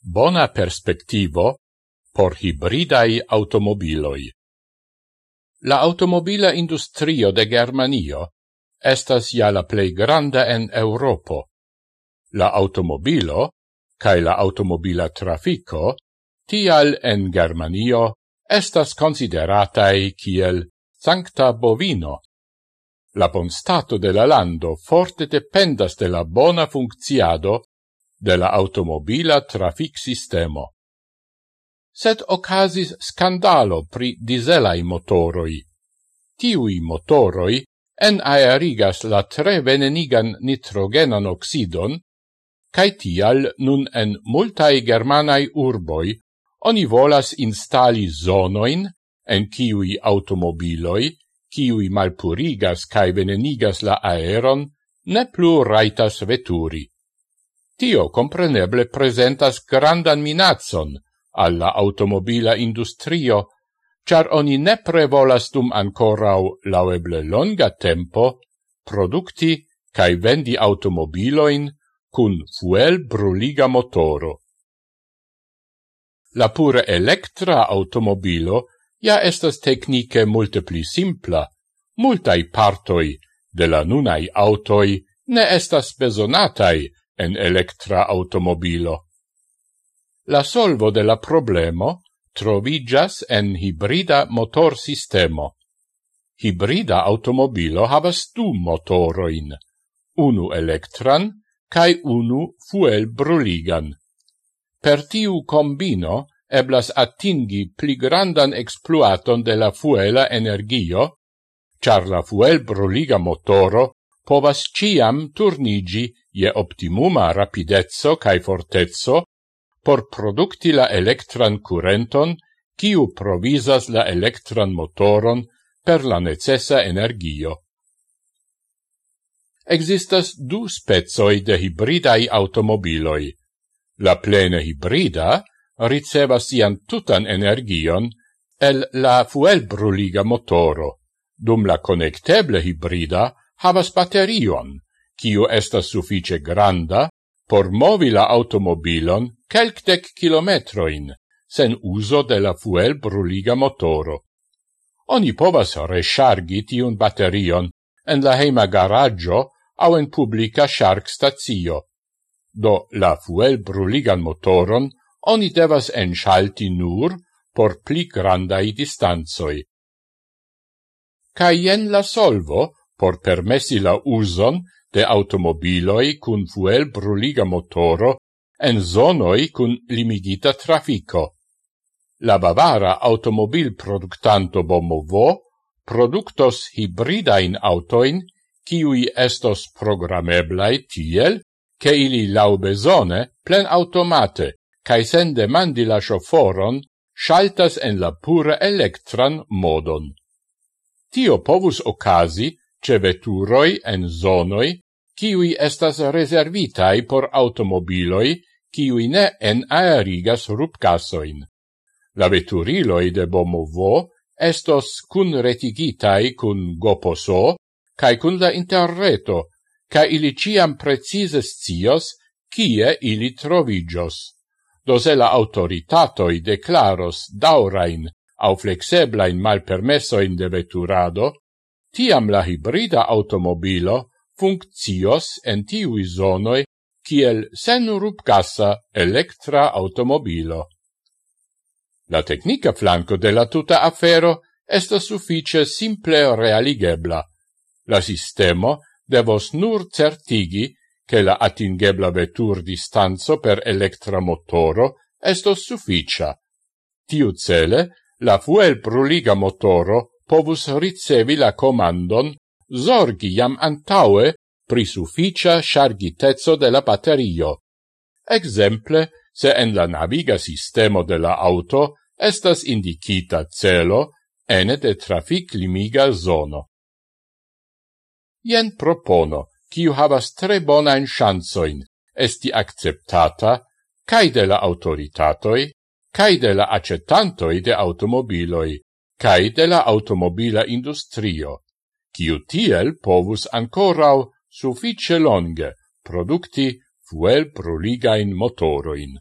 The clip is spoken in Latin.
bona perspectivo por hibridai automobiloi. La automobila industrio de Germanio estas ja la plei granda en Europo. La automobilo, cae la automobila trafico, tial en Germanio estas consideratai kiel sancta bovino. La bonstato de la lando forte dependas de la bona funcciado de la automobila trafic sistemo. Sed ocasis scandalo pri dieselai motoroi. Tiui motoroi en aerigas la tre venenigan nitrogenan oxidon, cae tial nun en multae germanai urboi oni volas instali zonoin en kiui automobiloi, kiui malpurigas cae venenigas la aeron, ne plu raitas veturi. Tio compreneble presentas grandan minazon alla automobila industrio, char oni ne prevolas dum ancorau laueble longa tempo producti cae vendi automobiloin cun fuel bruliga motoro. La pure electra automobilo ja estas technique multe pli simpla, multai partoi de la nunai autoi ne estas besonatai en electra automobilo. La solvo de la problemo trovigas en hibrida motor sistemo. Hibrida automobilo havas du motoroin, unu electran cae unu fuel bruligan. Per tiu combino eblas atingi pli grandan exploaton de la fuela energio, char la fuel bruliga motoro povas ciam turnigi je optimuma rapidezzo cae fortezzo por producti la electran curenton kiu provisas la electran motoron per la necessa energio. Existas du spezoi de hibridai automobiloi. La plene hibrida ricevas sian tutan energion el la fuel bruliga motoro, dum la connecteble hibrida havas baterion, kiu estas suffice granda por movi la automobilon kelkdec kilometroin, sen uso de la fuel bruliga motoro. Oni povas rechargi tiun baterion en la heima garaggio au en publica shark stazio. Do la fuel bruligan motoron oni devas enschalti nur por pli grandai distanzoi. Caien la solvo por permessi la uson de automobiloi cun fuel bruliga motoro en zonoi cun limigita trafico. La Bavara automobil productanto Bomovo productos hybridain autoin kiui estos programeblai tiel che ili laubesone plen automate cae sen demandi la shoforon shaltas en la pura electran modon. Tio povus ocasi ce veturoi en zonoi, kiui estas reservitai por automobiloi, kiui ne en aerigas rupcasoin. La veturiloi de Bomovo estos cun retigitai cun goposo, cae cun la interreto, ca ili ciam precise cios, kie ili trovigios. Dose la autoritatoi declaros daurain au flexeblain malpermessoin de veturado, Tiam la hibrida automobilo funkcios en tiui zonoi kiel sen rupcassa electra automobilo. La tecnica flanco de la tuta afero estas suffice simple realigebla. La sistemo devos nur certigi che la atingebla vetur distanzo per electra motoro estos sufficia. Tiu cele, la fuel pruliga motoro povus ricevi la comandon zorgi jam antaue pri sufficia chargitezzo de la batterio. Exemple, se en la naviga sistemo de la auto estas indicita celo ene de trafic limiga zono. Jen propono, kiu havas tre bonain chansoin esti acceptata cae de la autoritatoi, cae de la acetantoi de automobiloi, cae de la automobila industrio, kiu tiel povus ancorau suffice longe producti fuel pruligain motoroin.